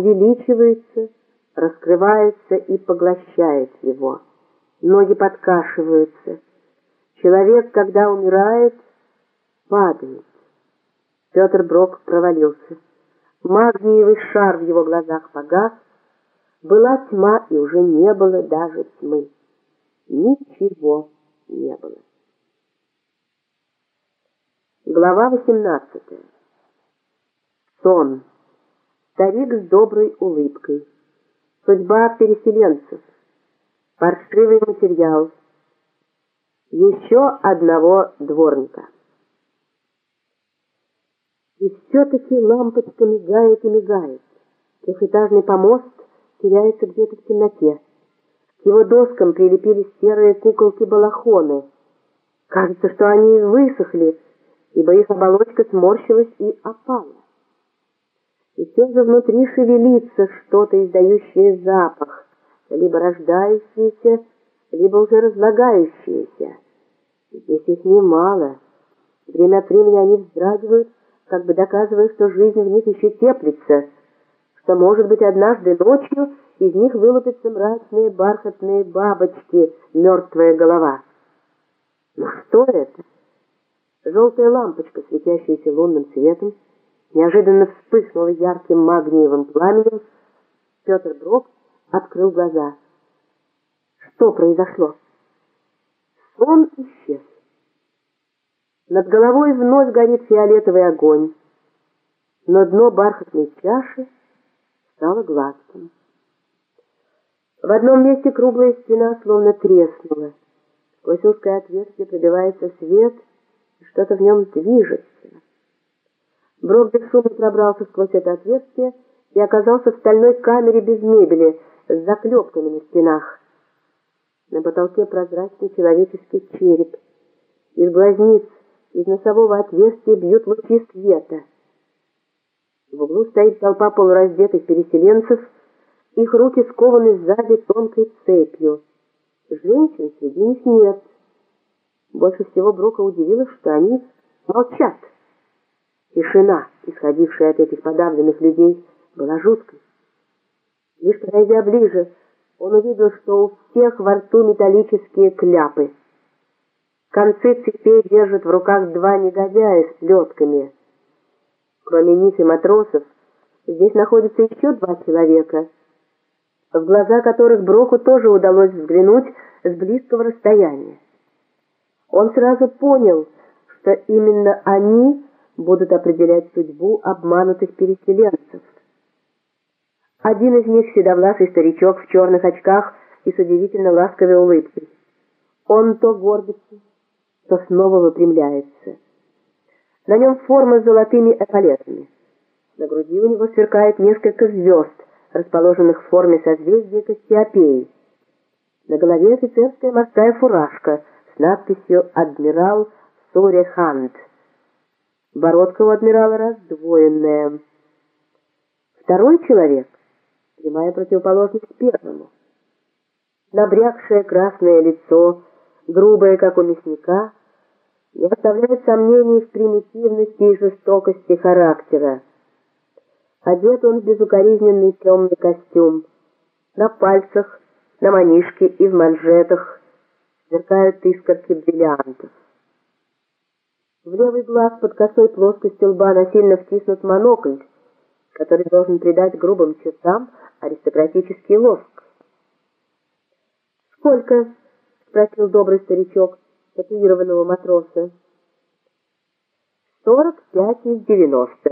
увеличивается, раскрывается и поглощает его. Ноги подкашиваются. Человек, когда умирает, падает. Петр Брок провалился. Магниевый шар в его глазах погас. Была тьма, и уже не было даже тьмы. Ничего не было. Глава 18. Сон. Старик с доброй улыбкой. Судьба переселенцев. Паршивый материал. Еще одного дворника. И все-таки лампочка мигает и мигает. Трехэтажный помост теряется где-то в темноте. К его доскам прилепились серые куколки-балахоны. Кажется, что они высохли, ибо их оболочка сморщилась и опала. И все же внутри шевелится что-то, издающее запах, либо рождающееся, либо уже разлагающееся. Здесь их немало. Время от времени они вздрагивают, как бы доказывая, что жизнь в них еще теплится, что, может быть, однажды ночью из них вылупятся мрачные бархатные бабочки, мертвая голова. Но что это? Желтая лампочка, светящаяся лунным светом, неожиданно вспыхнула ярким магниевым пламенем. Петр Брок открыл глаза. Что произошло? Сон исчез. Над головой вновь горит фиолетовый огонь, но дно бархатной чаши стало гладким. В одном месте круглая стена словно треснула. Сквозь узкое отверстие пробивается свет, и что-то в нем движется. Брок бесшумно пробрался сквозь это отверстие и оказался в стальной камере без мебели, с заклепками на стенах. На потолке прозрачный человеческий череп. Из глазниц из носового отверстия бьют лучи света. В углу стоит толпа полураздетых переселенцев, их руки скованы сзади тонкой цепью. Женщин среди них нет. Больше всего Брока удивило, что они молчат. Тишина, исходившая от этих подавленных людей, была жуткой. Лишь подойдя ближе, он увидел, что у всех во рту металлические кляпы. Концы цепей держат в руках два негодяя с плетками. Кроме них и матросов, здесь находится еще два человека, в глаза которых Броку тоже удалось взглянуть с близкого расстояния. Он сразу понял, что именно они будут определять судьбу обманутых переселенцев. Один из них седовласый старичок в черных очках и с удивительно ласковой улыбкой. Он то горбится, то снова выпрямляется. На нем форма с золотыми эполетами. На груди у него сверкает несколько звезд, расположенных в форме созвездия Кассиопеи. На голове офицерская морская фуражка с надписью «Адмирал Суреханд». Бородка у адмирала раздвоенная. Второй человек, прямая противоположность первому. Набрякшее красное лицо, грубое, как у мясника, не оставляет сомнений в примитивности и жестокости характера. Одет он в безукоризненный темный костюм. На пальцах, на манишке и в манжетах сверкают искорки бриллиантов. В левый глаз под косой плоскостью лба насильно втиснут монокль, который должен придать грубым чертам аристократический лоск. «Сколько?» — спросил добрый старичок татуированного матроса. «Сорок пять из девяносто».